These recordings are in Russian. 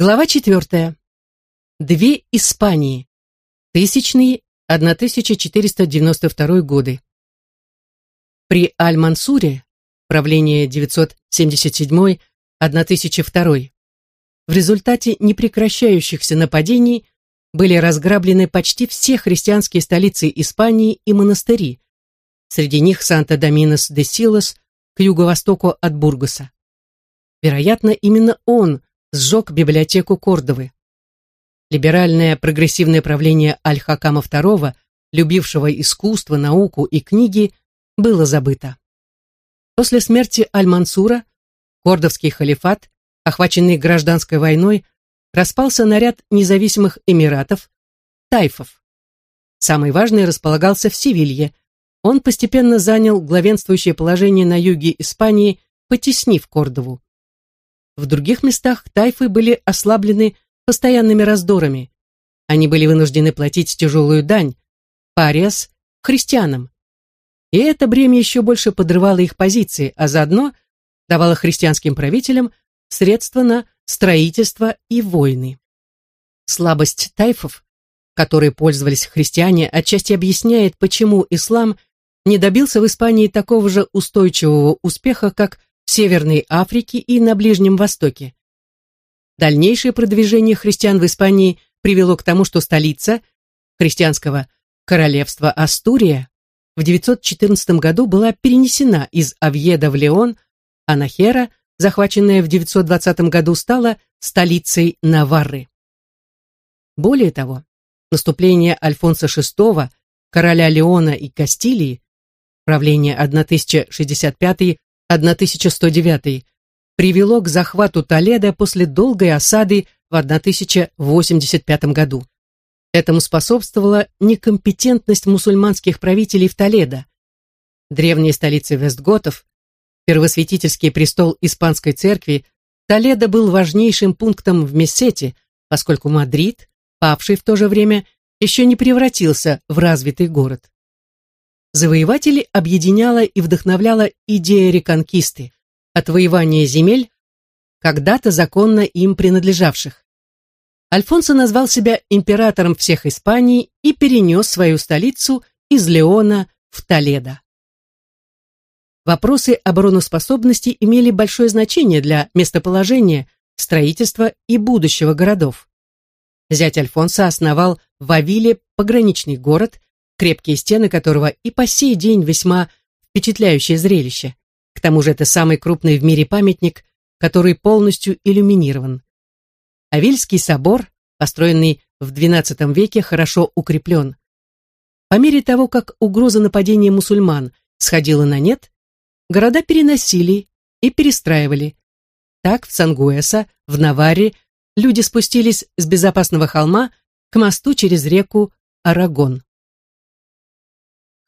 Глава четвертая. Две Испании. Тысячные 1492 годы. При Аль-Мансуре, правление 977-1002, в результате непрекращающихся нападений были разграблены почти все христианские столицы Испании и монастыри, среди них Санта-Доминос де Силос к юго-востоку от Бургоса. Вероятно, именно он сжег библиотеку Кордовы. Либеральное прогрессивное правление Аль-Хакама II, любившего искусство, науку и книги, было забыто. После смерти Аль-Мансура Кордовский халифат, охваченный гражданской войной, распался на ряд независимых эмиратов, тайфов. Самый важный располагался в Севилье. Он постепенно занял главенствующее положение на юге Испании, потеснив Кордову. В других местах тайфы были ослаблены постоянными раздорами. Они были вынуждены платить тяжелую дань, париас, христианам. И это бремя еще больше подрывало их позиции, а заодно давало христианским правителям средства на строительство и войны. Слабость тайфов, которой пользовались христиане, отчасти объясняет, почему ислам не добился в Испании такого же устойчивого успеха, как Северной Африке и на Ближнем Востоке. Дальнейшее продвижение христиан в Испании привело к тому, что столица христианского королевства Астурия в 914 году была перенесена из Авьеда в Леон, а Нахера, захваченная в 920 году, стала столицей Наварры. Более того, наступление Альфонса VI, короля Леона и Кастилии, правление 1065-1109, привело к захвату Толедо после долгой осады в 1085 году. Этому способствовала некомпетентность мусульманских правителей в Толедо. Древняя столица Вестготов, первосвятительский престол Испанской церкви, Толедо был важнейшим пунктом в Мессете, поскольку Мадрид, павший в то же время, еще не превратился в развитый город. Завоевателей объединяла и вдохновляла идея реконкисты, отвоевания земель, когда-то законно им принадлежавших. Альфонсо назвал себя императором всех Испаний и перенес свою столицу из Леона в Толедо. Вопросы обороноспособности имели большое значение для местоположения, строительства и будущего городов. Зять Альфонса основал в Авиле пограничный город, крепкие стены которого и по сей день весьма впечатляющее зрелище. К тому же это самый крупный в мире памятник, который полностью иллюминирован. Авильский собор, построенный в XII веке, хорошо укреплен. По мере того, как угроза нападения мусульман сходила на нет, города переносили и перестраивали. Так в Сангуэса, в Наварре, люди спустились с безопасного холма к мосту через реку Арагон.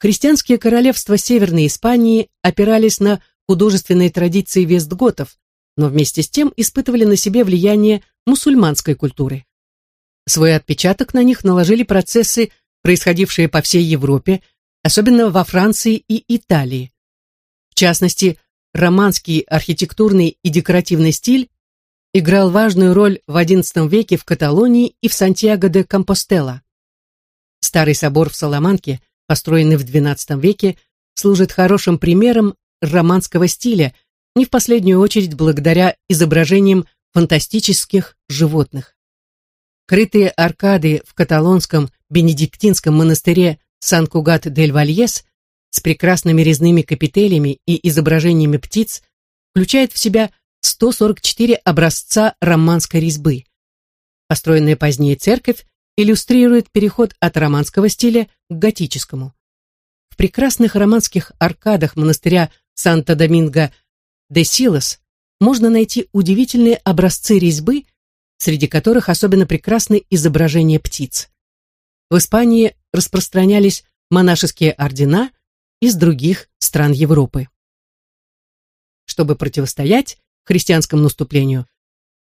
Христианские королевства Северной Испании опирались на художественные традиции вестготов, но вместе с тем испытывали на себе влияние мусульманской культуры. Свой отпечаток на них наложили процессы, происходившие по всей Европе, особенно во Франции и Италии. В частности, романский архитектурный и декоративный стиль играл важную роль в XI веке в Каталонии и в Сантьяго де Компостела. Старый собор в Саламанке, построенный в XII веке, служит хорошим примером романского стиля, не в последнюю очередь благодаря изображениям фантастических животных. Крытые аркады в каталонском бенедиктинском монастыре Сан-Кугат-дель-Вальес с прекрасными резными капителями и изображениями птиц включает в себя 144 образца романской резьбы. Построенная позднее церковь иллюстрирует переход от романского стиля к готическому. В прекрасных романских аркадах монастыря Санта-Доминго де Силос можно найти удивительные образцы резьбы, среди которых особенно прекрасны изображения птиц. В Испании распространялись монашеские ордена из других стран Европы. Чтобы противостоять христианскому наступлению,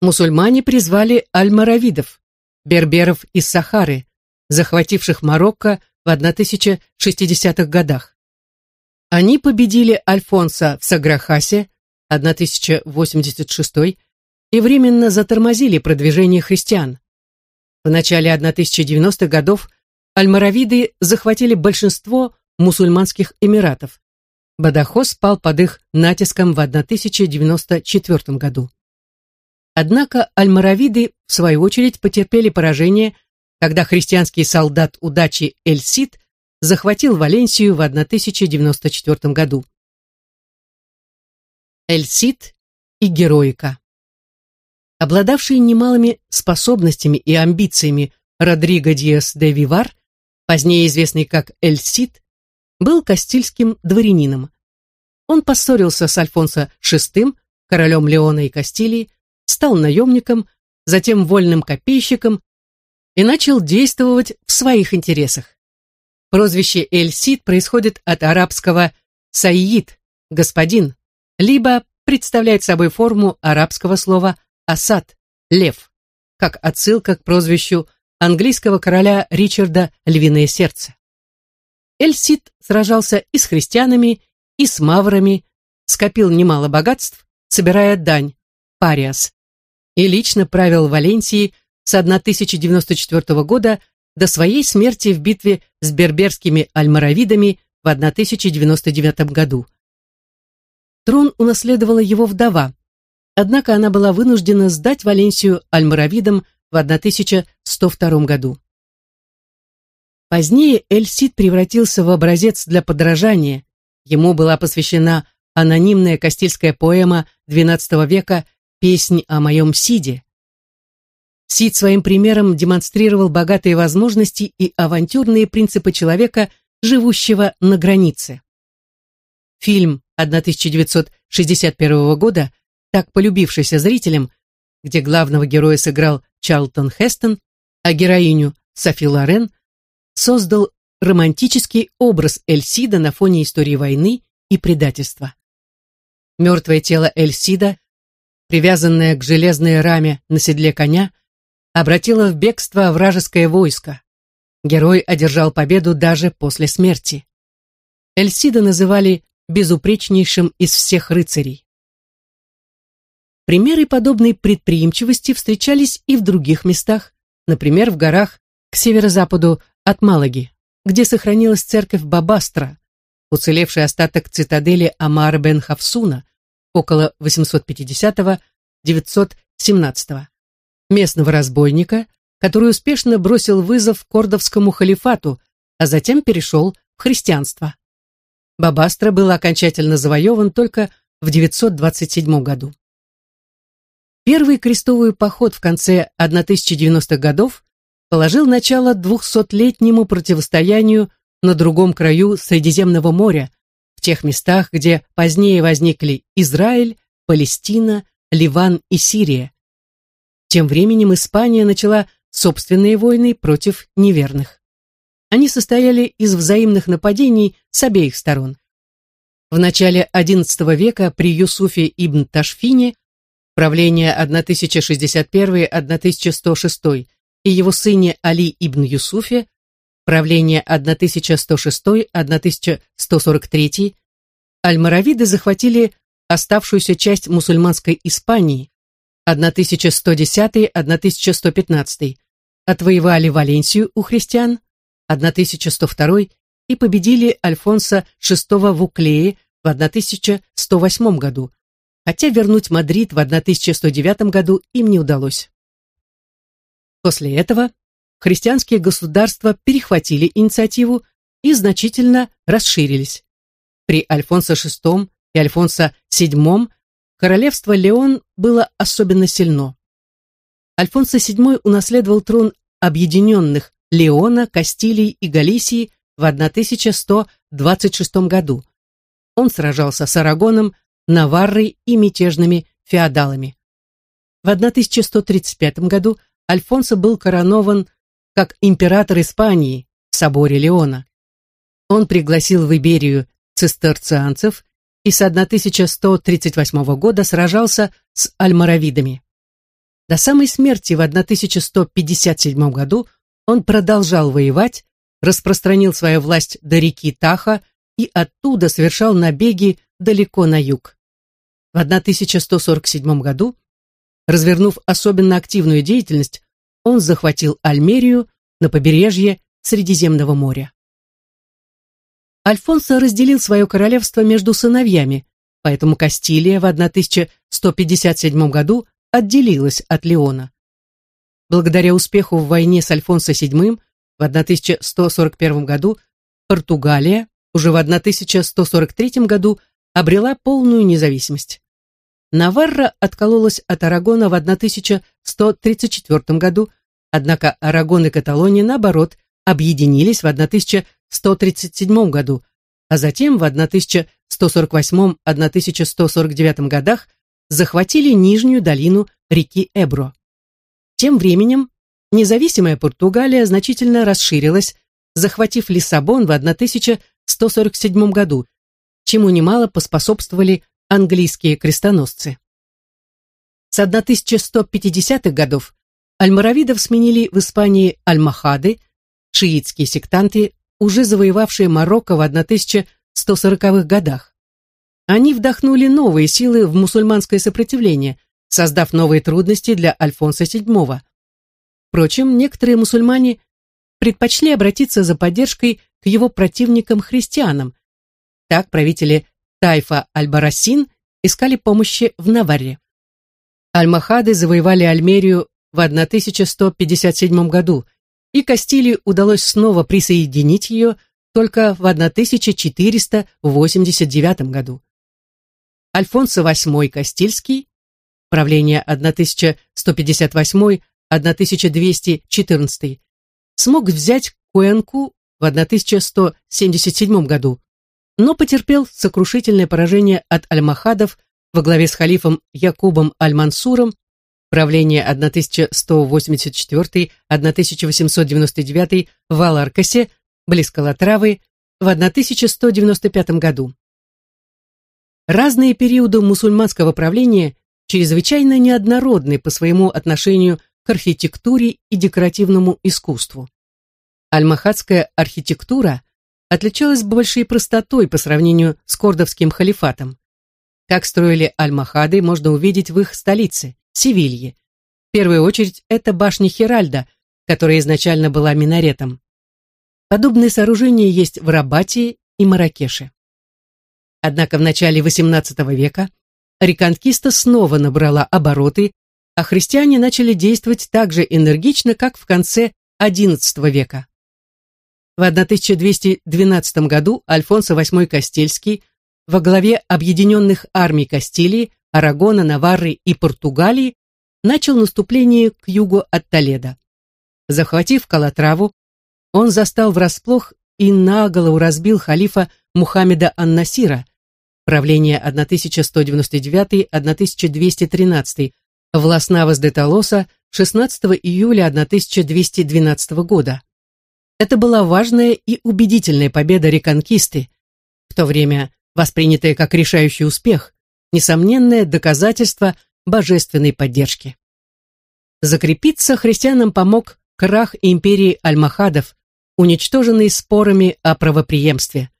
мусульмане призвали аль-маравидов, берберов из Сахары, захвативших Марокко в 1060-х годах. Они победили Альфонса в Саграхасе 1086 и временно затормозили продвижение христиан. В начале 1090-х годов альмаравиды захватили большинство мусульманских эмиратов. Бадахос пал под их натиском в 1094 году. Однако альмаравиды, в свою очередь, потерпели поражение, когда христианский солдат удачи Эль-Сид захватил Валенсию в 1094 году. Эль-Сид и героика. Обладавший немалыми способностями и амбициями Родриго Диас де Вивар, позднее известный как Эль-Сид, был кастильским дворянином. Он поссорился с Альфонсо VI, королем Леона и Кастилии, стал наемником, затем вольным копейщиком и начал действовать в своих интересах. Прозвище Эль-Сид происходит от арабского «саид» – «господин», либо представляет собой форму арабского слова «асад» – «лев», как отсылка к прозвищу английского короля Ричарда «Львиное сердце». Эль-Сид сражался и с христианами, и с маврами, скопил немало богатств, собирая дань, париас, и лично правил Валенсией с 1094 года до своей смерти в битве с берберскими альмаравидами в 1099 году. Трон унаследовала его вдова, однако она была вынуждена сдать Валенсию альмаравидам в 1102 году. Позднее Эль-Сид превратился в образец для подражания. Ему была посвящена анонимная кастильская поэма XII века «Песнь о моем Сиде». Сид своим примером демонстрировал богатые возможности и авантюрные принципы человека, живущего на границе. Фильм 1961 года, так полюбившийся зрителям, где главного героя сыграл Чарлтон Хестон, а героиню Софи Лорен, создал романтический образ Эльсида на фоне истории войны и предательства. Мертвое тело Эльсида, привязанное к железной раме на седле коня, обратило в бегство вражеское войско. Герой одержал победу даже после смерти. Эльсида называли безупречнейшим из всех рыцарей. Примеры подобной предприимчивости встречались и в других местах, например, в горах к северо-западу от Малаги, где сохранилась церковь Бабастра, уцелевший остаток цитадели Амар бен Хавсуна около 850-917 местного разбойника, который успешно бросил вызов кордовскому халифату, а затем перешел в христианство. Бабастра был окончательно завоеван только в 927 году. Первый крестовый поход в конце 1090-х годов положил начало двухсотлетнему противостоянию на другом краю Средиземного моря, в тех местах, где позднее возникли Израиль, Палестина, Ливан и Сирия. Тем временем Испания начала собственные войны против неверных. Они состояли из взаимных нападений с обеих сторон. В начале XI века при Юсуфе ибн Ташфине, правление 1061-1106, и его сыне Али ибн Юсуфе, правление 1106-1143, альмаравиды захватили оставшуюся часть мусульманской Испании 1110-1115, отвоевали Валенсию у христиан 1102 и победили Альфонса VI в Уклее в 1108 году, хотя вернуть Мадрид в 1109 году им не удалось. После этого христианские государства перехватили инициативу и значительно расширились. При Альфонсо VI и Альфонсо VII королевство Леон было особенно сильно. Альфонсо VII унаследовал трон объединенных Леона, Кастилии и Галисии в 1126 году. Он сражался с Арагоном, Наваррой и мятежными феодалами. В 1135 году Альфонсо был коронован как император Испании в соборе Леона. Он пригласил в Иберию цистерцианцев и с 1138 года сражался с альмаравидами. До самой смерти в 1157 году он продолжал воевать, распространил свою власть до реки Таха и оттуда совершал набеги далеко на юг. В 1147 году Развернув особенно активную деятельность, он захватил Альмерию на побережье Средиземного моря. Альфонсо разделил свое королевство между сыновьями, поэтому Кастилия в 1157 году отделилась от Леона. Благодаря успеху в войне с Альфонсо VII в 1141 году Португалия уже в 1143 году обрела полную независимость. Наварра откололась от Арагона в 1134 году, однако Арагон и Каталония, наоборот, объединились в 1137 году, а затем в 1148-1149 годах захватили нижнюю долину реки Эбро. Тем временем независимая Португалия значительно расширилась, захватив Лиссабон в 1147 году, чему немало поспособствовали английские крестоносцы. С 1150-х годов альмаравидов сменили в Испании альмахады, шиитские сектанты, уже завоевавшие Марокко в 1140-х годах. Они вдохнули новые силы в мусульманское сопротивление, создав новые трудности для Альфонса VII. Впрочем, некоторые мусульмане предпочли обратиться за поддержкой к его противникам-христианам. Так правители Тайфа Аль-Барасин искали помощи в Наварре. Альмахады завоевали Альмерию в 1157 году, и Кастилии удалось снова присоединить ее только в 1489 году. Альфонсо VIII Кастильский, правление 1158-1214, смог взять Куэнку в 1177 году, но потерпел сокрушительное поражение от альмахадов во главе с халифом Якубом аль-Мансуром, правление 1184-1899 в Аларкасе, близ Калатравы, в 1195 году. Разные периоды мусульманского правления чрезвычайно неоднородны по своему отношению к архитектуре и декоративному искусству. Аль-Махатская архитектура отличалась большей простотой по сравнению с кордовским халифатом. Как строили Аль-Махады, можно увидеть в их столице, Севилье. В первую очередь, это башня Хиральда, которая изначально была минаретом. Подобные сооружения есть в Рабате и Маракеше. Однако в начале XVIII века реконкиста снова набрала обороты, а христиане начали действовать так же энергично, как в конце XI века. В 1212 году Альфонсо VIII Кастильский во главе объединенных армий Кастилии, Арагона, Наварры и Португалии начал наступление к югу от Толедо. Захватив Калатраву, он застал врасплох и наголову разбил халифа Мухаммеда Ан-Насира, правление 1199-1213, в Лас-Навас де Толоса 16 июля 1212 года. Это была важная и убедительная победа реконкисты, в то время воспринятая как решающий успех, несомненное доказательство божественной поддержки. Закрепиться христианам помог крах империи Альмахадов, уничтоженный спорами о правопреемстве.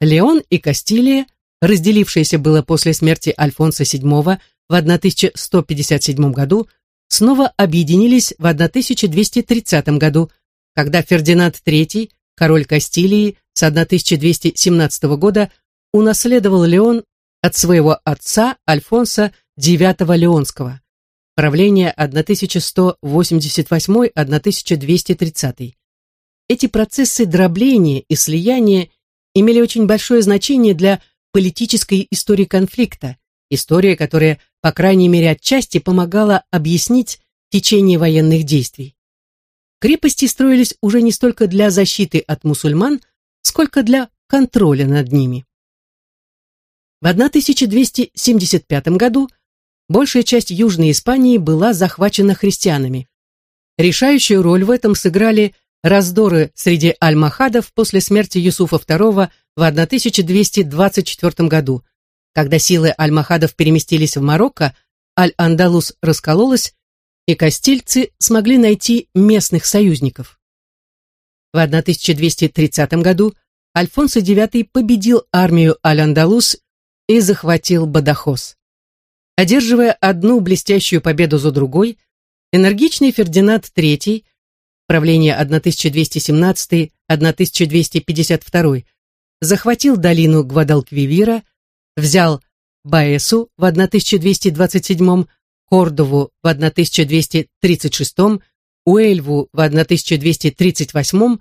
Леон и Кастилия, разделившиеся было после смерти Альфонса VII в 1157 году, снова объединились в 1230 году, когда Фердинанд III, король Кастилии, с 1217 года унаследовал Леон от своего отца Альфонса IX Леонского. Правление 1188-1230. Эти процессы дробления и слияния имели очень большое значение для политической истории конфликта, история, которая, по крайней мере, отчасти помогала объяснить течение военных действий. Крепости строились уже не столько для защиты от мусульман, сколько для контроля над ними. В 1275 году большая часть Южной Испании была захвачена христианами. Решающую роль в этом сыграли раздоры среди альмахадов после смерти Юсуфа II в 1224 году. Когда силы альмахадов переместились в Марокко, Аль-Андалус раскололась, и кастильцы смогли найти местных союзников. В 1230 году Альфонсо IX победил армию Аль-Андалус и захватил Бадахос. Одерживая одну блестящую победу за другой, энергичный Фердинанд III, правление 1217-1252, захватил долину Гвадалквивира, взял Баэсу в 1227, Кордову в 1236, Уэльву в 1238,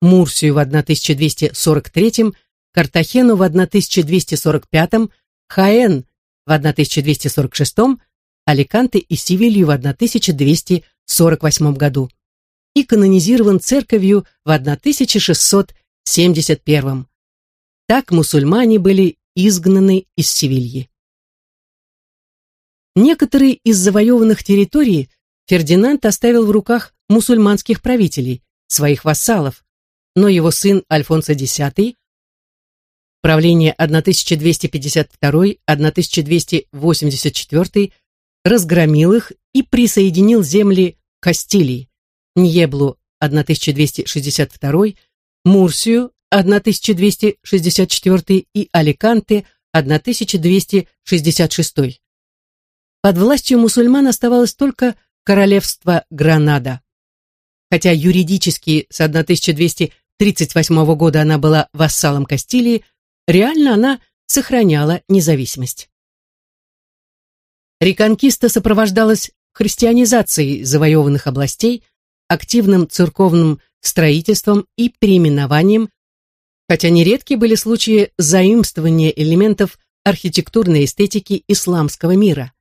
Мурсию в 1243, Картахену в 1245, Хаэн в 1246, Аликанте и Севилью в 1248 году и канонизирован церковью в 1671. Так мусульмане были изгнаны из Севильи. Некоторые из завоеванных территорий Фердинанд оставил в руках мусульманских правителей, своих вассалов, но его сын Альфонсо X, правление 1252-1284, разгромил их и присоединил земли Кастилии, Ньеблу 1262, Мурсию 1264 и Аликанте 1266. Под властью мусульман оставалось только королевство Гранада. Хотя юридически с 1238 года она была вассалом Кастилии, реально она сохраняла независимость. Реконкиста сопровождалась христианизацией завоеванных областей, активным церковным строительством и переименованием, хотя нередки были случаи заимствования элементов архитектурной эстетики исламского мира.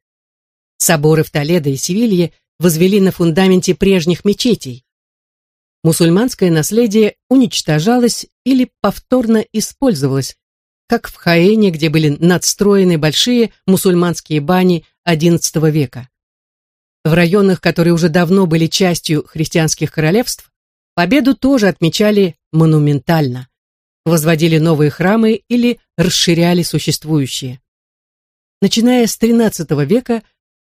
Соборы в Толедо и Севилье возвели на фундаменте прежних мечетей. Мусульманское наследие уничтожалось или повторно использовалось, как в Хаэне, где были надстроены большие мусульманские бани XI века. В районах, которые уже давно были частью христианских королевств, победу тоже отмечали монументально, возводили новые храмы или расширяли существующие. Начиная с XIII века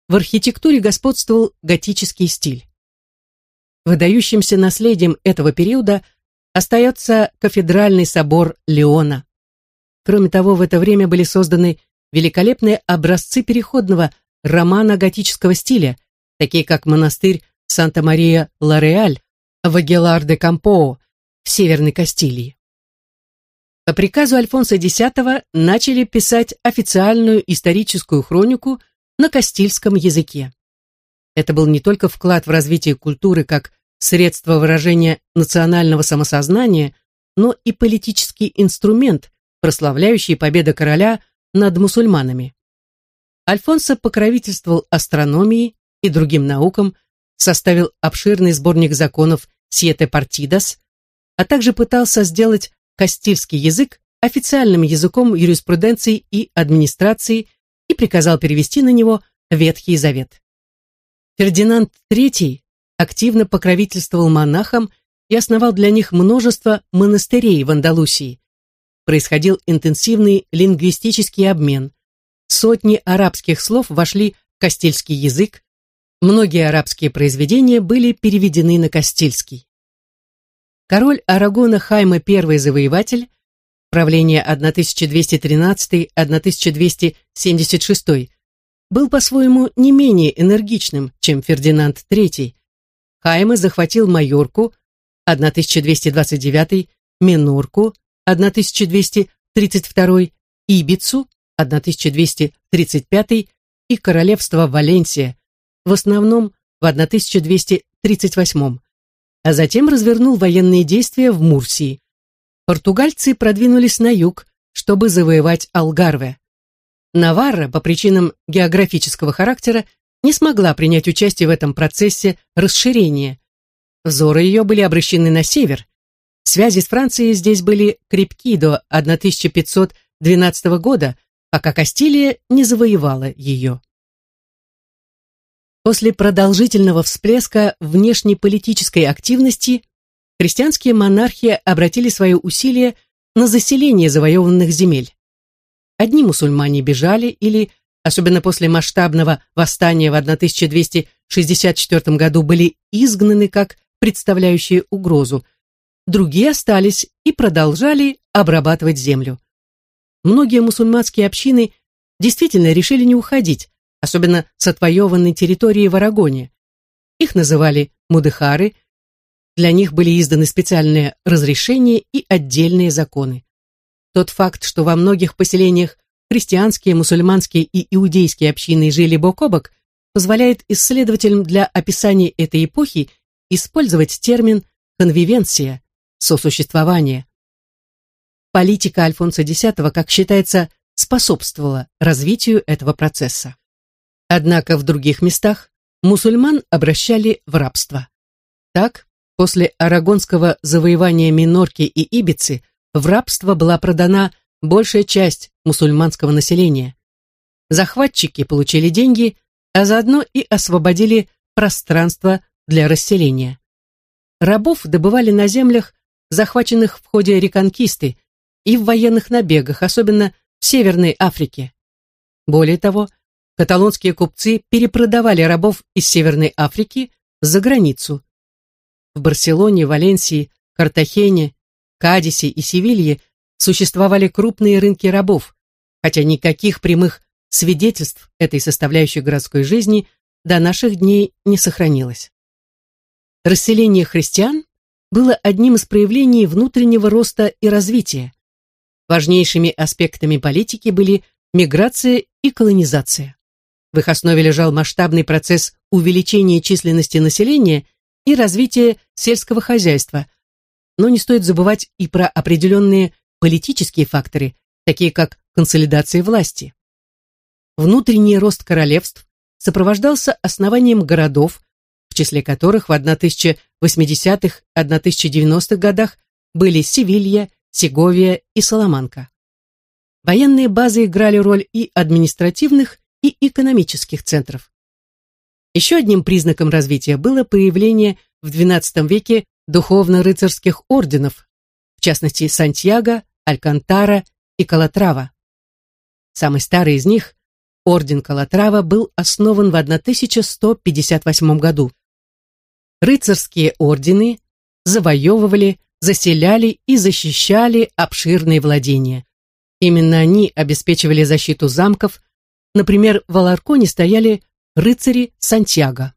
в архитектуре господствовал готический стиль. Выдающимся наследием этого периода остается кафедральный собор Леона. Кроме того, в это время были созданы великолепные образцы переходного романо-готического стиля, такие как монастырь Санта-Мария-Ла-Реаль в Агелар-де-Кампоо в Северной Кастилии. По приказу Альфонса X начали писать официальную историческую хронику на кастильском языке. Это был не только вклад в развитие культуры как средство выражения национального самосознания, но и политический инструмент, прославляющий победу короля над мусульманами. Альфонсо покровительствовал астрономии и другим наукам, составил обширный сборник законов Сиете Партидас, а также пытался сделать кастильский язык официальным языком юриспруденции и администрации и приказал перевести на него Ветхий Завет. Фердинанд III активно покровительствовал монахам и основал для них множество монастырей в Андалусии. Происходил интенсивный лингвистический обмен. Сотни арабских слов вошли в кастильский язык, многие арабские произведения были переведены на кастильский. Король Арагона Хайма I Завоеватель правление 1213-1276, был по-своему не менее энергичным, чем Фердинанд III. Хайме захватил Майорку 1229, Минорку 1232, Ибицу 1235 и королевство Валенсия, в основном в 1238, а затем развернул военные действия в Мурсии португальцы продвинулись на юг, чтобы завоевать Алгарве. Наварра по причинам географического характера не смогла принять участие в этом процессе расширения. Взоры ее были обращены на север. Связи с Францией здесь были крепки до 1512 года, пока Кастилия не завоевала ее. После продолжительного всплеска внешнеполитической активности христианские монархи обратили свои усилия на заселение завоеванных земель. Одни мусульмане бежали или, особенно после масштабного восстания в 1264 году, были изгнаны как представляющие угрозу, другие остались и продолжали обрабатывать землю. Многие мусульманские общины действительно решили не уходить, особенно с отвоеванной территории в Арагоне. Их называли мудыхары, для них были изданы специальные разрешения и отдельные законы. Тот факт, что во многих поселениях христианские, мусульманские и иудейские общины жили бок о бок, позволяет исследователям для описания этой эпохи использовать термин «конвивенция» – сосуществование. Политика Альфонса X, как считается, способствовала развитию этого процесса. Однако в других местах мусульман обращали в рабство. Так, после арагонского завоевания Минорки и Ибицы в рабство была продана большая часть мусульманского населения. Захватчики получили деньги, а заодно и освободили пространство для расселения. Рабов добывали на землях, захваченных в ходе реконкисты, и в военных набегах, особенно в Северной Африке. Более того, каталонские купцы перепродавали рабов из Северной Африки за границу. В Барселоне, Валенсии, Картахене, Кадисе и Севилье существовали крупные рынки рабов, хотя никаких прямых свидетельств этой составляющей городской жизни до наших дней не сохранилось. Расселение христиан было одним из проявлений внутреннего роста и развития. Важнейшими аспектами политики были миграция и колонизация. В их основе лежал масштабный процесс увеличения численности населения и развития сельского хозяйства. Но не стоит забывать и про определенные политические факторы, такие как консолидация власти. Внутренний рост королевств сопровождался основанием городов, числе которых в 1080-1090-х годах были Севилья, Сеговия и Саламанка. Военные базы играли роль и административных, и экономических центров. Еще одним признаком развития было появление в XII веке духовно-рыцарских орденов, в частности Сантьяго, Алькантара и Калатрава. Самый старый из них, орден Калатрава, был основан в 1158 году. Рыцарские ордены завоевывали, заселяли и защищали обширные владения. Именно они обеспечивали защиту замков, например, в Аларконе стояли рыцари Сантьяго.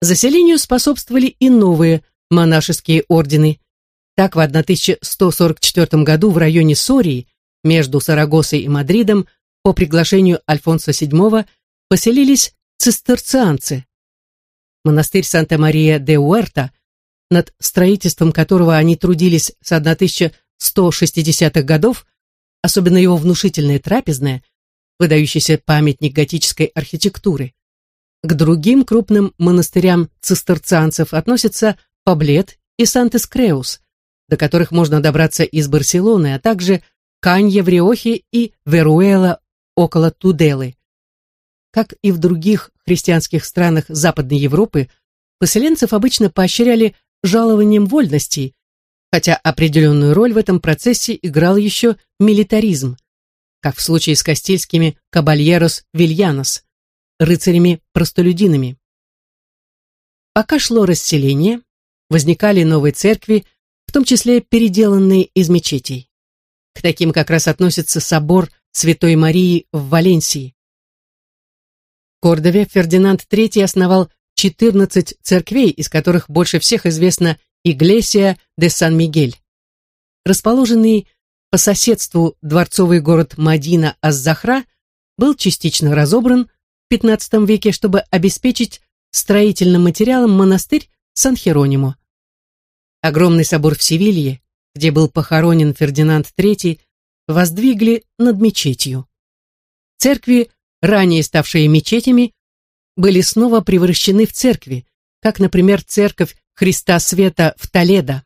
Заселению способствовали и новые монашеские ордены. Так, в 1144 году в районе Сории, между Сарагосой и Мадридом, по приглашению Альфонса VII поселились цистерцианцы. Монастырь Санта-Мария де Уэрта – над строительством которого они трудились с 1160-х годов, особенно его внушительная трапезная, выдающийся памятник готической архитектуры. К другим крупным монастырям цистерцианцев относятся Паблет и Сантес-Креус, до которых можно добраться из Барселоны, а также Канье в Риохе и Веруэла около Туделы. Как и в других христианских странах Западной Европы, поселенцев обычно поощряли жалованием вольностей, хотя определенную роль в этом процессе играл еще милитаризм, как в случае с кастильскими кабальерос вильянос, рыцарями-простолюдинами. Пока шло расселение, возникали новые церкви, в том числе переделанные из мечетей. К таким как раз относится собор Святой Марии в Валенсии. Кордове Фердинанд III основал 14 церквей, из которых больше всех известна Иглесия де Сан-Мигель. Расположенный по соседству дворцовый город Мадина Аз-Захра был частично разобран в XV веке, чтобы обеспечить строительным материалом монастырь Сан-Херонимо. Огромный собор в Севилье, где был похоронен Фердинанд III, воздвигли над мечетью. Церкви, ранее ставшие мечетями, были снова превращены в церкви, как, например, церковь Христа Света в Толедо.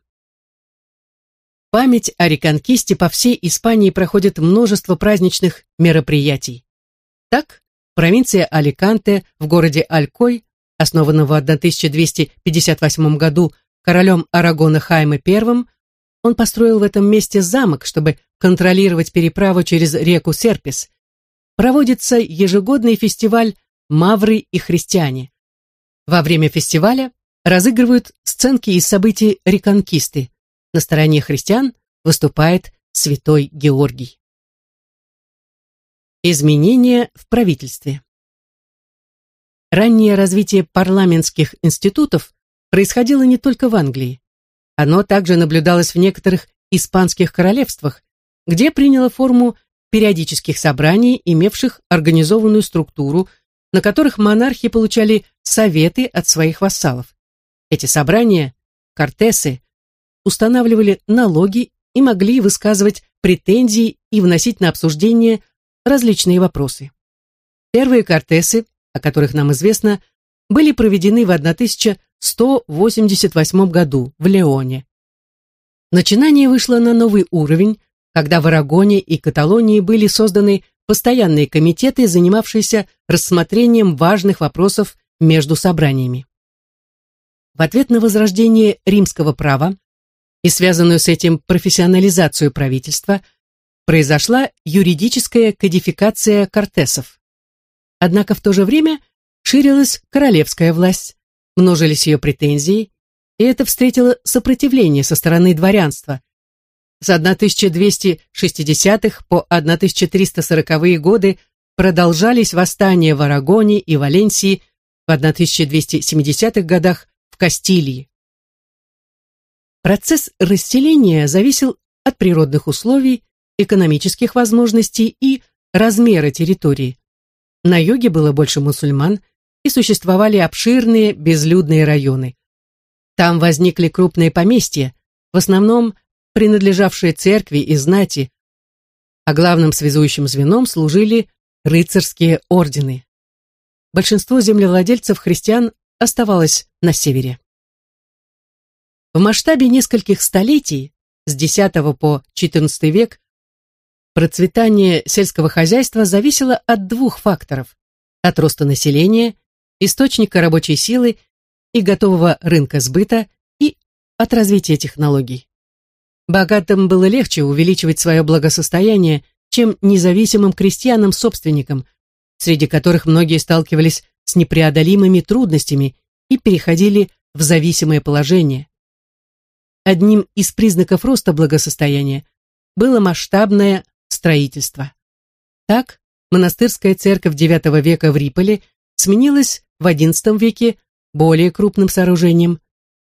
Память о реконкисте по всей Испании проходит множество праздничных мероприятий. Так, провинция Аликанте в городе Алькой, основанного в 1258 году королем Арагона Хайме I, он построил в этом месте замок, чтобы контролировать переправу через реку Серпис. Проводится ежегодный фестиваль мавры и христиане. Во время фестиваля разыгрывают сценки из событий реконкисты. На стороне христиан выступает святой Георгий. Изменения в правительстве Раннее развитие парламентских институтов происходило не только в Англии. Оно также наблюдалось в некоторых испанских королевствах, где приняло форму периодических собраний, имевших организованную структуру, на которых монархи получали советы от своих вассалов. Эти собрания, кортесы, устанавливали налоги и могли высказывать претензии и вносить на обсуждение различные вопросы. Первые кортесы, о которых нам известно, были проведены в 1188 году в Леоне. Начинание вышло на новый уровень, когда в Арагоне и Каталонии были созданы постоянные комитеты, занимавшиеся рассмотрением важных вопросов между собраниями. В ответ на возрождение римского права и связанную с этим профессионализацию правительства произошла юридическая кодификация кортесов. Однако в то же время ширилась королевская власть, множились ее претензии, и это встретило сопротивление со стороны дворянства. С 1260-х по 1340-е годы продолжались восстания в Арагоне и Валенсии, в 1270-х годах в Кастилии. Процесс расселения зависел от природных условий, экономических возможностей и размера территории. На юге было больше мусульман, и существовали обширные безлюдные районы. Там возникли крупные поместья, в основном принадлежавшие церкви и знати, а главным связующим звеном служили рыцарские ордены. Большинство землевладельцев-христиан оставалось на севере. В масштабе нескольких столетий, с X по XIV век, процветание сельского хозяйства зависело от двух факторов – от роста населения источника рабочей силы и готового рынка сбыта и от развития технологий. Богатым было легче увеличивать свое благосостояние, чем независимым крестьянам-собственникам, среди которых многие сталкивались с непреодолимыми трудностями и переходили в зависимое положение. Одним из признаков роста благосостояния было масштабное строительство. Так, монастырская церковь IX века в Риполе сменилась в XI веке более крупным сооружением.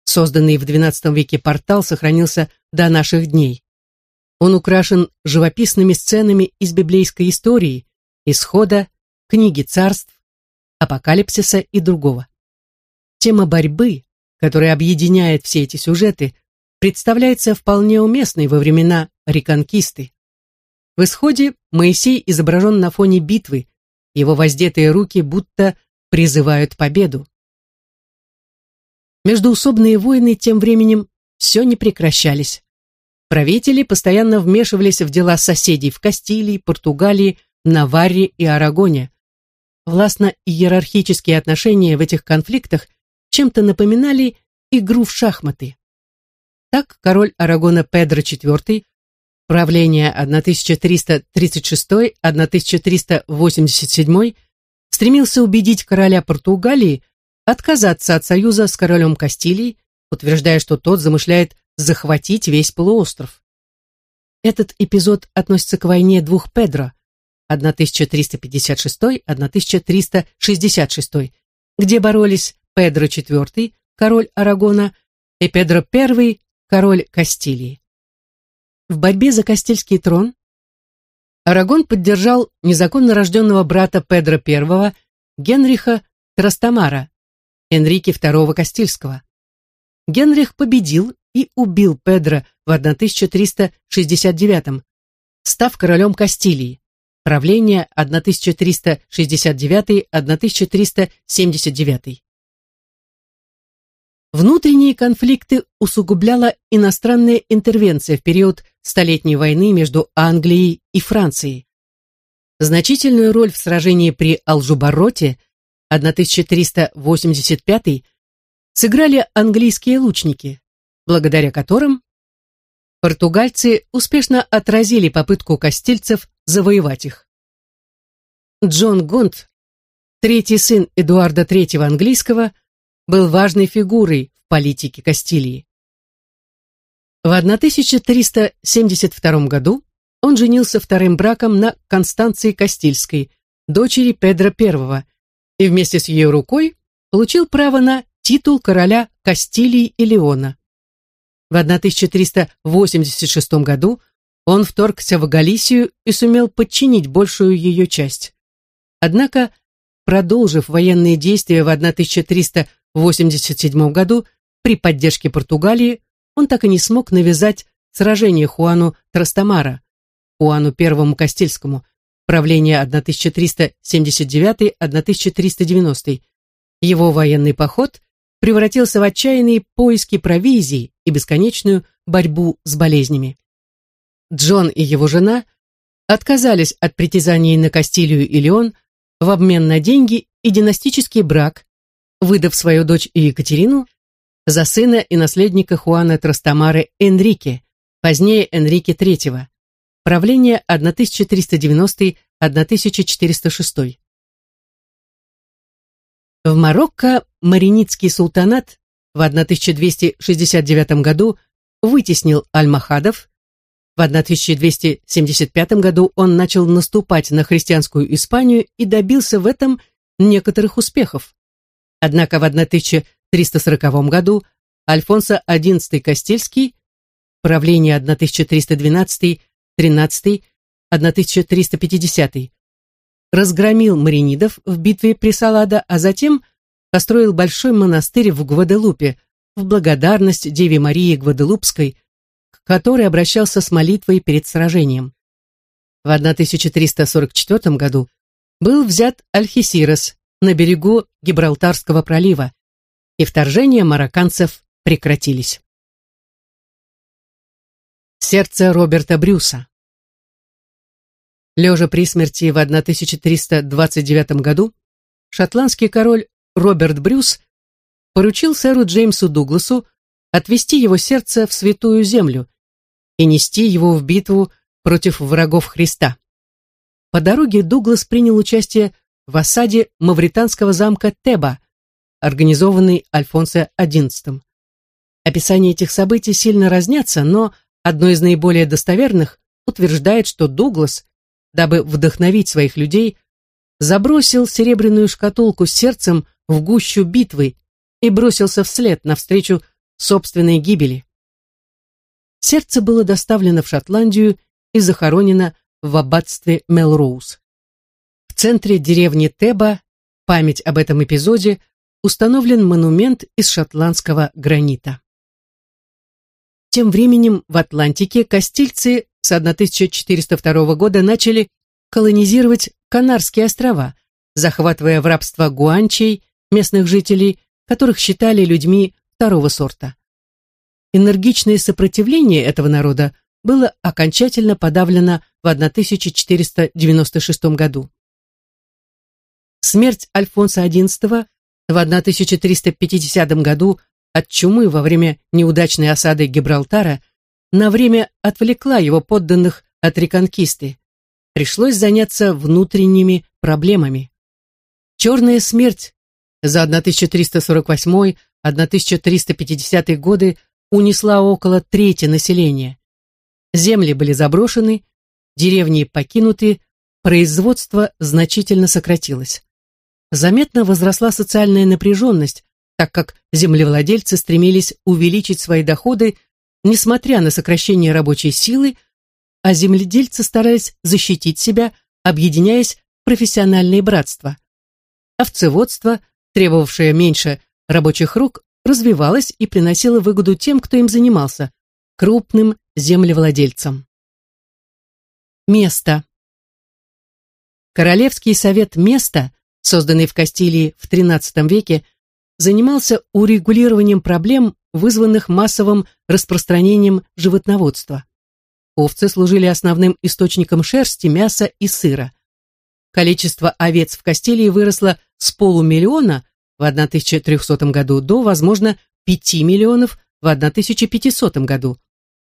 Созданный в XII веке портал сохранился до наших дней. Он украшен живописными сценами из библейской истории, исхода, книги царств, апокалипсиса и другого. Тема борьбы, которая объединяет все эти сюжеты, представляется вполне уместной во времена реконкисты. В исходе Моисей изображен на фоне битвы, его воздетые руки будто призывают победу. Междуусобные войны тем временем все не прекращались. Правители постоянно вмешивались в дела соседей в Кастилии, Португалии, Наварре и Арагоне. Властно-иерархические отношения в этих конфликтах чем-то напоминали игру в шахматы. Так король Арагона Педро IV правление 1336-1387 стремился убедить короля Португалии отказаться от союза с королем Кастилии, утверждая, что тот замышляет захватить весь полуостров. Этот эпизод относится к войне двух Педро 1356-1366, где боролись Педро IV, король Арагона, и Педро I, король Кастилии. В борьбе за Кастильский трон Арагон поддержал незаконно рожденного брата Педро I Генриха Трастамара, Энрике II Кастильского. Генрих победил и убил Педро в 1369 став королем Кастилии. Правление 1369-1379. Внутренние конфликты усугубляла иностранная интервенция в период Столетней войны между Англией и Францией. Значительную роль в сражении при Алжубароте 1385 сыграли английские лучники, благодаря которым португальцы успешно отразили попытку кастильцев завоевать их. Джон Гонт, третий сын Эдуарда III английского, был важной фигурой в политике Кастилии. В 1372 году он женился вторым браком на Констанции Кастильской, дочери Педро I, и вместе с ее рукой получил право на титул короля Кастилии и Леона. В 1386 году он вторгся в Галисию и сумел подчинить большую ее часть. Однако, продолжив военные действия в 1387 году при поддержке Португалии, он так и не смог навязать сражение Хуану Трастамара, Хуану I Кастильскому, правление 1379-1390. Его военный поход превратился в отчаянные поиски провизии и бесконечную борьбу с болезнями. Джон и его жена отказались от притязаний на Кастилию и Леон в обмен на деньги и династический брак, выдав свою дочь Екатерину за сына и наследника Хуана Трастамары Энрике, позднее Энрике III, правление 1390-1406. В Марокко Маринитский султанат в 1269 году вытеснил альмахадов. В 1275 году он начал наступать на христианскую Испанию и добился в этом некоторых успехов. Однако в 1340 году Альфонсо XI Кастильский, правление 1312-13, 1350, разгромил маринидов в битве при Салада, а затем построил большой монастырь в Гваделупе в благодарность Деве Марии Гваделупской, к которой обращался с молитвой перед сражением. В 1344 году был взят Альхисирос на берегу Гибралтарского пролива, и вторжения марокканцев прекратились. Сердце Роберта Брюса Лежа при смерти в 1329 году, шотландский король Роберт Брюс поручил сэру Джеймсу Дугласу отвести его сердце в святую землю и нести его в битву против врагов Христа. По дороге Дуглас принял участие в осаде мавританского замка Теба, организованной Альфонсо XI. Описания этих событий сильно разнятся, но одно из наиболее достоверных утверждает, что Дуглас дабы вдохновить своих людей, забросил серебряную шкатулку с сердцем в гущу битвы и бросился вслед навстречу собственной гибели. Сердце было доставлено в Шотландию и захоронено в аббатстве Мелроуз. В центре деревни Теба, память об этом эпизоде, установлен монумент из шотландского гранита. Тем временем в Атлантике кастильцы с 1402 года начали колонизировать Канарские острова, захватывая в рабство гуанчей, местных жителей, которых считали людьми второго сорта. Энергичное сопротивление этого народа было окончательно подавлено в 1496 году. Смерть Альфонса XI в 1350 году от чумы во время неудачной осады Гибралтара на время отвлекла его подданных от реконкисты. Пришлось заняться внутренними проблемами. Черная смерть за 1348-1350 годы унесла около трети населения. Земли были заброшены, деревни покинуты, производство значительно сократилось. Заметно возросла социальная напряженность, так как землевладельцы стремились увеличить свои доходы несмотря на сокращение рабочей силы, а земледельцы старались защитить себя, объединяясь в профессиональные братства. Овцеводство, требовавшее меньше рабочих рук, развивалось и приносило выгоду тем, кто им занимался, крупным землевладельцам. Место. Королевский совет места, созданный в Кастилии в XIII веке, занимался урегулированием проблем, вызванных массовым распространением животноводства. Овцы служили основным источником шерсти, мяса и сыра. Количество овец в Кастилии выросло с полумиллиона в 1300 году до, возможно, 5 миллионов в 1500 году.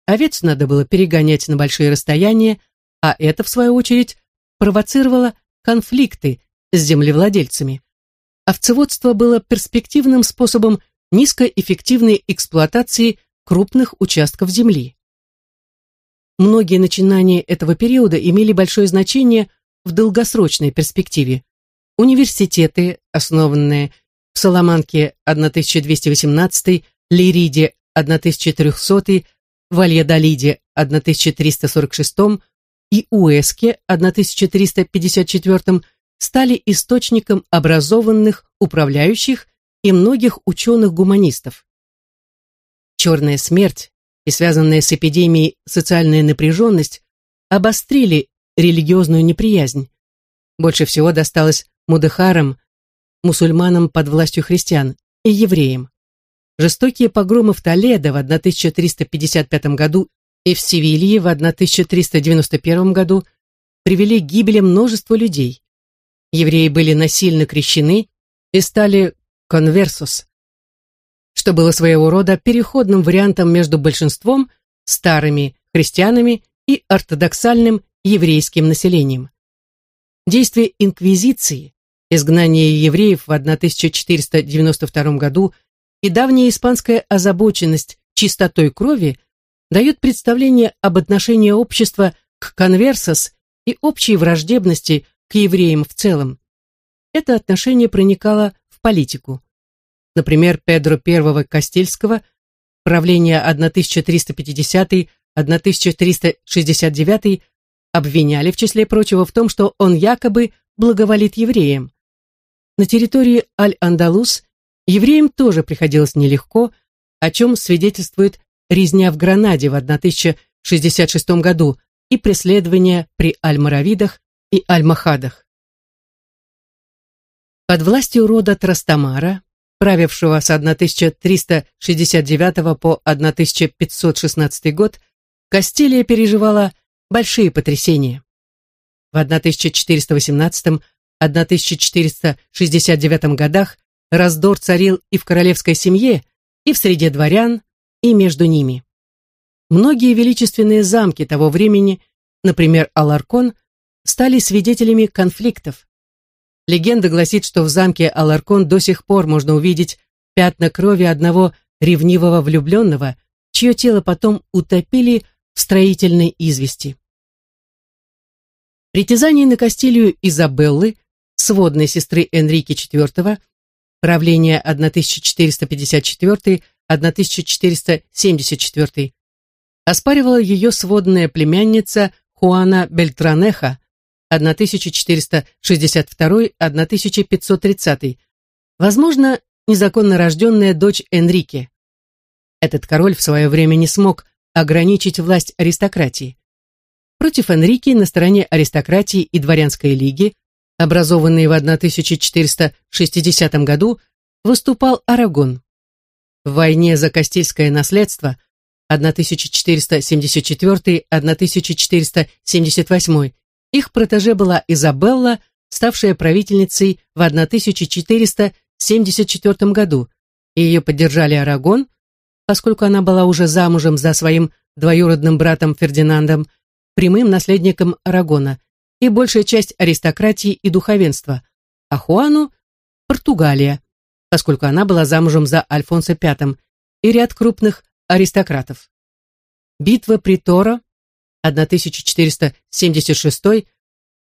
Овец надо было перегонять на большие расстояния, а это, в свою очередь, провоцировало конфликты с землевладельцами. Овцеводство было перспективным способом низкоэффективной эксплуатации крупных участков земли. Многие начинания этого периода имели большое значение в долгосрочной перспективе. университеты, основанные в Соломанке 1218, Лириде 1300, Вальядолиде 1346 и Уэске 1354 стали источником образованных, управляющих и многих ученых-гуманистов. Черная смерть и связанная с эпидемией социальная напряженность обострили религиозную неприязнь. Больше всего досталось мудехарам, мусульманам под властью христиан и евреям. Жестокие погромы в Толедо в 1355 году и в Севилье в 1391 году привели к гибели множества людей. Евреи были насильно крещены и стали конверсус, что было своего рода переходным вариантом между большинством, старыми христианами и ортодоксальным еврейским населением. Действие инквизиции, изгнание евреев в 1492 году и давняя испанская озабоченность чистотой крови дает представление об отношении общества к конверсос и общей враждебности к евреям в целом. Это отношение проникало в политику. Например, Педро I Кастильского, правление 1350-1369, обвиняли, в числе прочего, в том, что он якобы благоволит евреям. На территории Аль-Андалус евреям тоже приходилось нелегко, о чем свидетельствует резня в Гранаде в 1066 году и преследования при Аль-Маравидах и Аль-Махадах. Под властью рода Трастамара, правившего с 1369 по 1516 год, Кастилия переживала большие потрясения. В 1418-1469 годах раздор царил и в королевской семье, и в среде дворян, и между ними. Многие величественные замки того времени, например, Аларкон, стали свидетелями конфликтов. Легенда гласит, что в замке Аларкон до сих пор можно увидеть пятна крови одного ревнивого влюбленного, чье тело потом утопили в строительной извести. Притязание на Кастилию Изабеллы, сводной сестры Энрике IV, правление 1454-1474, оспаривала ее сводная племянница Хуана Бельтранеха 1462-1530, возможно, незаконно рожденная дочь Энрике. Этот король в свое время не смог ограничить власть аристократии. Против Энрике на стороне аристократии и дворянской лиги, образованной в 1460 году, выступал Арагон. В войне за Кастильское наследство 1474-1478 их протеже была Изабелла, ставшая правительницей в 1474 году, и ее поддержали Арагон, поскольку она была уже замужем за своим двоюродным братом Фердинандом, прямым наследником Арагона, и большая часть аристократии и духовенства, а Хуану – Португалия, поскольку она была замужем за Альфонсо V, и ряд крупных аристократов. Битва при Торо 1476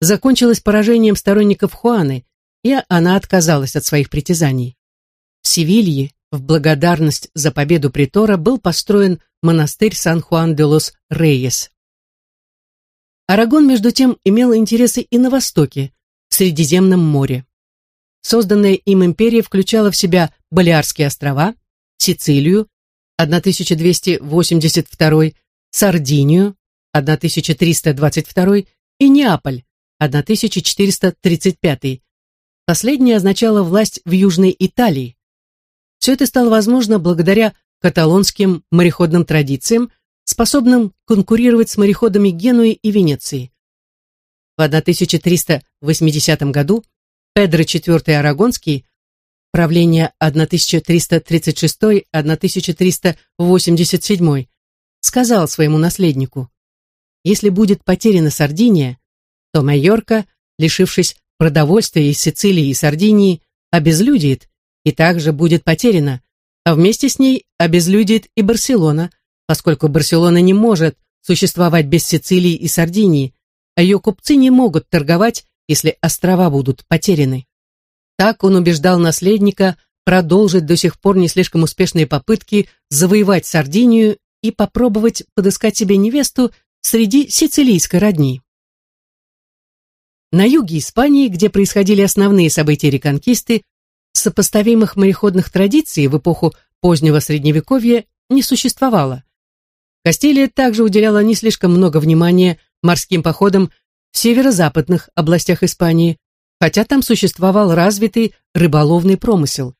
закончилась поражением сторонников Хуаны, и она отказалась от своих притязаний. В Севилье в благодарность за победу при Торо был построен монастырь Сан-Хуан-де-Лос-Рейес. Арагон, между тем, имел интересы и на Востоке, в Средиземном море. Созданная им империя включала в себя Балеарские острова, Сицилию, 1282, Сардинию, 1322 и Неаполь, 1435. Последнее означало власть в Южной Италии. Все это стало возможно благодаря каталонским мореходным традициям, способным конкурировать с мореходами Генуи и Венеции. В 1380 году Педро IV Арагонский, правление 1336-1387, сказал своему наследнику, «Если будет потеряна Сардиния, то Майорка, лишившись продовольствия из Сицилии и Сардинии, обезлюдит и также будет потеряна, а вместе с ней обезлюдит и Барселона, поскольку Барселона не может существовать без Сицилии и Сардинии, а ее купцы не могут торговать если острова будут потеряны. Так он убеждал наследника продолжить до сих пор не слишком успешные попытки завоевать Сардинию и попробовать подыскать себе невесту среди сицилийской родни. На юге Испании, где происходили основные события реконкисты, сопоставимых мореходных традиций в эпоху позднего Средневековья не существовало. Кастилия также уделяла не слишком много внимания морским походам в северо-западных областях Испании, хотя там существовал развитый рыболовный промысел.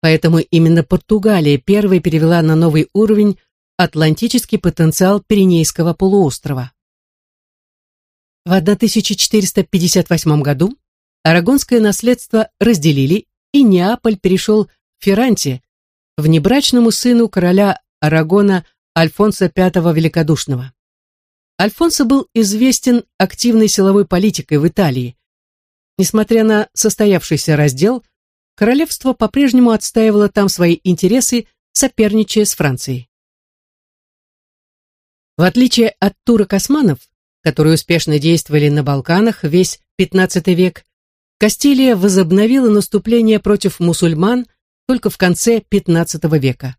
Поэтому именно Португалия первой перевела на новый уровень атлантический потенциал Пиренейского полуострова. В 1458 году Арагонское наследство разделили, и Неаполь перешел в Ферранте, внебрачному сыну короля Арагона Альфонса V Великодушного. Альфонсо был известен активной силовой политикой в Италии. Несмотря на состоявшийся раздел, королевство по-прежнему отстаивало там свои интересы, соперничая с Францией. В отличие от турок-османов, которые успешно действовали на Балканах весь XV век, Кастилия возобновила наступление против мусульман только в конце XV века.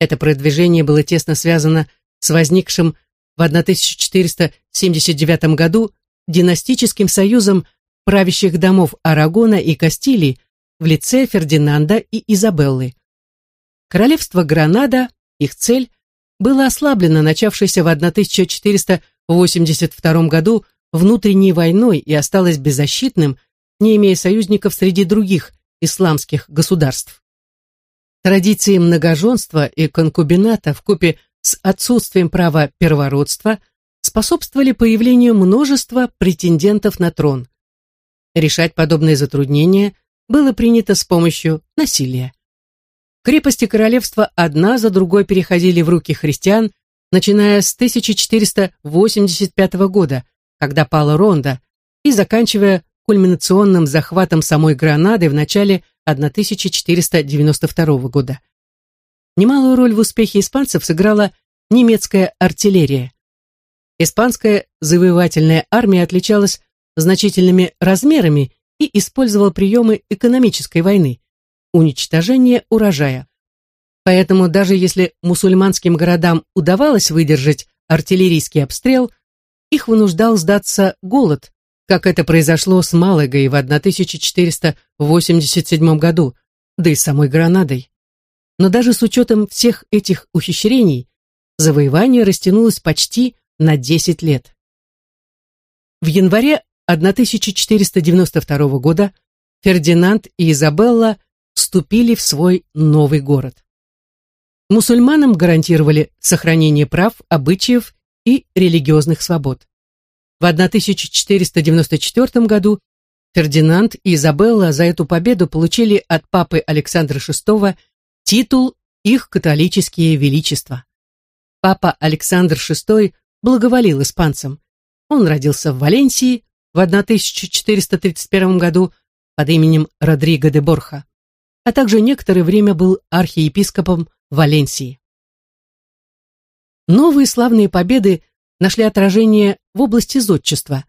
Это продвижение было тесно связано с возникшим в 1479 году династическим союзом правящих домов Арагона и Кастилии в лице Фердинанда и Изабеллы. Королевство Гранада, их цель, было ослаблено начавшейся в 1482 году внутренней войной и осталось беззащитным, не имея союзников среди других исламских государств. Традиции многоженства и конкубината в купе с отсутствием права первородства способствовали появлению множества претендентов на трон. Решать подобные затруднения было принято с помощью насилия. Крепости королевства одна за другой переходили в руки христиан, начиная с 1485 года, когда пала Ронда, и заканчивая кульминационным захватом самой Гранады в начале 1492 года. Немалую роль в успехе испанцев сыграла немецкая артиллерия. Испанская завоевательная армия отличалась значительными размерами и использовала приемы экономической войны – уничтожение урожая. Поэтому даже если мусульманским городам удавалось выдержать артиллерийский обстрел, их вынуждал сдаться голод, как это произошло с Малагой в 1487 году, да и самой Гранадой. Но даже с учетом всех этих ухищрений, завоевание растянулось почти на 10 лет. В январе 1492 года Фердинанд и Изабелла вступили в свой новый город. Мусульманам гарантировали сохранение прав, обычаев и религиозных свобод. В 1494 году Фердинанд и Изабелла за эту победу получили от папы Александра VI титул «Их католические величества». Папа Александр VI благоволил испанцам. Он родился в Валенсии в 1431 году под именем Родриго де Борха, а также некоторое время был архиепископом Валенсии. Новые славные победы нашли отражение в области зодчества.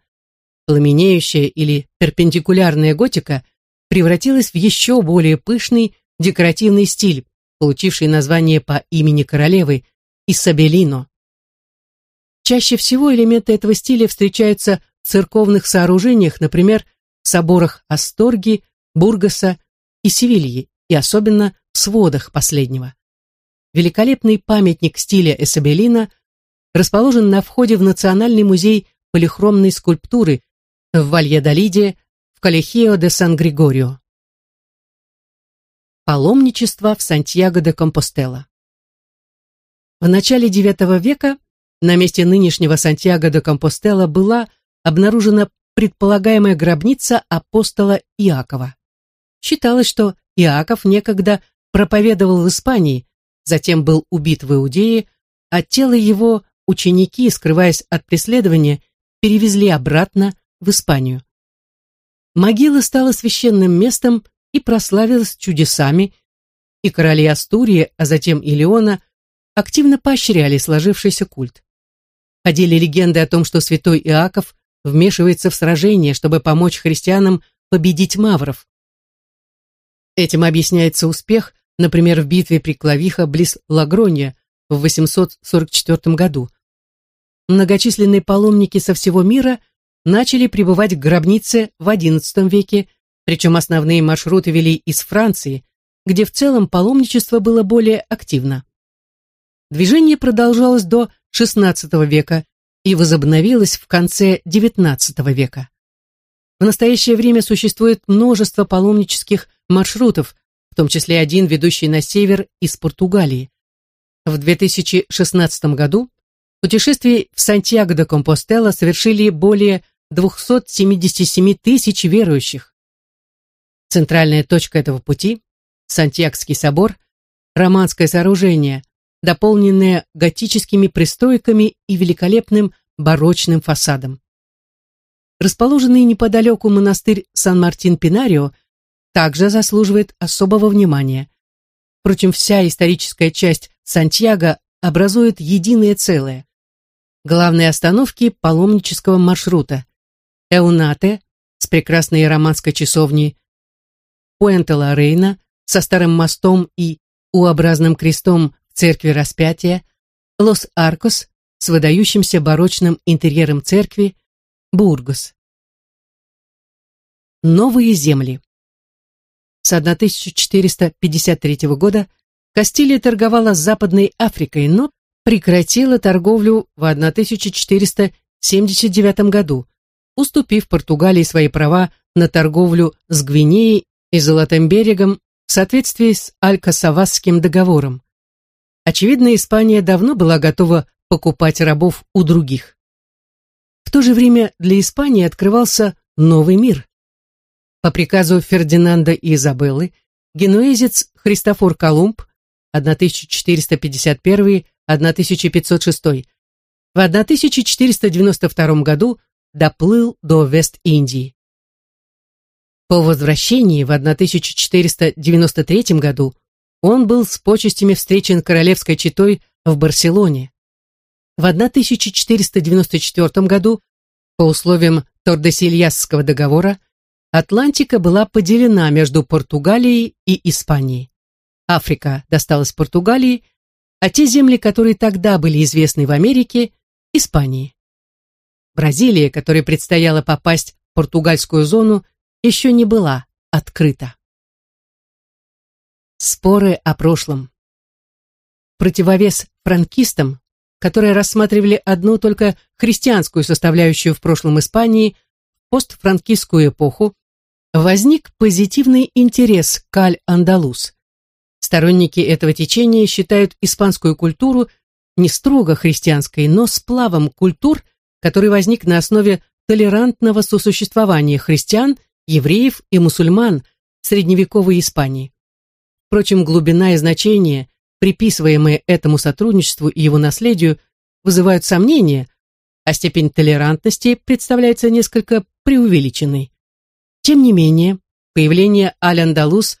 Пламенеющая или перпендикулярная готика превратилась в еще более пышный декоративный стиль, получивший название по имени королевы Исабелино. Чаще всего элементы этого стиля встречаются в церковных сооружениях, например, в соборах Асторги, Бургаса и Севильи, и особенно в сводах последнего. Великолепный памятник стиля Эсабелина расположен на входе в Национальный музей полихромной скульптуры в Вальядолиде в Калехио де Сан-Григорио. Паломничество в Сантьяго де Компостела. В начале IX века на месте нынешнего Сантьяго де Компостела была обнаружена предполагаемая гробница апостола Иакова. Считалось, что Иаков некогда проповедовал в Испании, затем был убит в Иудее, а тело его ученики, скрываясь от преследования, перевезли обратно в Испанию. Могила стала священным местом и прославилась чудесами, и короли Астурии, а затем и Леона, активно поощряли сложившийся культ. Ходили легенды о том, что святой Иаков вмешивается в сражение, чтобы помочь христианам победить мавров. Этим объясняется успех, например, в битве при Клавиха близ Лагрония в 844 году. Многочисленные паломники со всего мира начали прибывать к гробнице в XI веке, причем основные маршруты вели из Франции, где в целом паломничество было более активно. Движение продолжалось до XVI века и возобновилось в конце XIX века. В настоящее время существует множество паломнических маршрутов, в том числе один, ведущий на север из Португалии. В 2016 году путешествие в Сантьяго де Компостела совершили более 277 тысяч верующих. Центральная точка этого пути – Сантьягский собор, романское сооружение, дополненное готическими пристройками и великолепным барочным фасадом. Расположенный неподалеку монастырь Сан-Мартин-Пинарио также заслуживает особого внимания. Впрочем, вся историческая часть Сантьяго образует единое целое. Главные остановки паломнического маршрута – Эунате с прекрасной романской часовней, Пуэнте-Ла-Рейна со старым мостом и U-образным крестом в церкви распятия, Лос-Аркос с выдающимся барочным интерьером церкви, Бургос. Новые земли. С 1453 года Кастилия торговала с Западной Африкой, но прекратила торговлю в 1479 году, уступив Португалии свои права на торговлю с Гвинеей и Золотым берегом в соответствии с Алькасавасским договором. Очевидно, Испания давно была готова покупать рабов у других. То же время для Испании открывался новый мир. По приказу Фердинанда и Изабеллы генуэзец Христофор Колумб 1451-1506 в 1492 году доплыл до Вест-Индии. По возвращении в 1493 году он был с почестями встречен королевской четой в Барселоне. В 1494 году, по условиям Тордесильясского договора, Атлантика была поделена между Португалией и Испанией. Африка досталась Португалии, а те земли, которые тогда были известны в Америке, Испании. Бразилия, которой предстояло попасть в португальскую зону, еще не была открыта. Споры о прошлом. Противовес франкистам которые рассматривали одну только христианскую составляющую в прошлом Испании, постфранкистскую эпоху, возник позитивный интерес к Аль-Андалус. Сторонники этого течения считают испанскую культуру не строго христианской, но сплавом культур, который возник на основе толерантного сосуществования христиан, евреев и мусульман в средневековой Испании. Впрочем, глубина и значение приписываемые этому сотрудничеству и его наследию, вызывают сомнения, а степень толерантности представляется несколько преувеличенной. Тем не менее, появление Аль-Андалус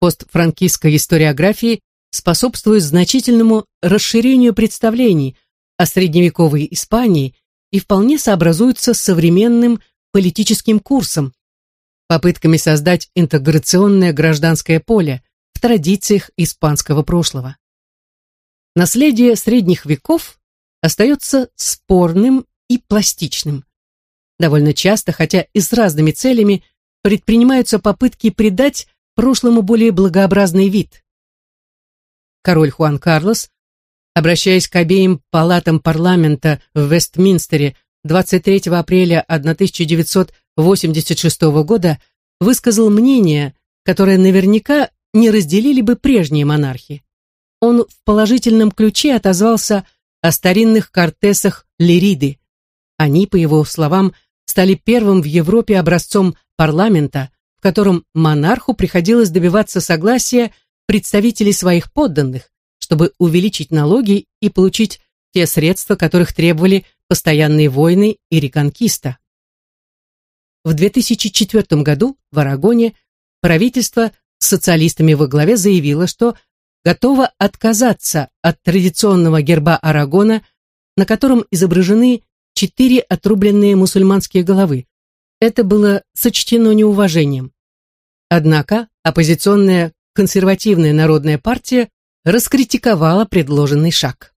постфранкистской историографии способствует значительному расширению представлений о средневековой Испании и вполне сообразуется с современным политическим курсом, попытками создать интеграционное гражданское поле, традициях испанского прошлого. Наследие средних веков остается спорным и пластичным. Довольно часто, хотя и с разными целями, предпринимаются попытки придать прошлому более благообразный вид. Король Хуан Карлос, обращаясь к обеим палатам парламента в Вестминстере 23 апреля 1986 года, высказал мнение, которое наверняка не разделили бы прежние монархи. Он в положительном ключе отозвался о старинных кортесах Лириды. Они, по его словам, стали первым в Европе образцом парламента, в котором монарху приходилось добиваться согласия представителей своих подданных, чтобы увеличить налоги и получить те средства, которых требовали постоянные войны и реконкиста. В 2004 году в Арагоне правительство с социалистами во главе заявила, что готова отказаться от традиционного герба Арагона, на котором изображены четыре отрубленные мусульманские головы. Это было сочтено неуважением. Однако оппозиционная консервативная народная партия раскритиковала предложенный шаг.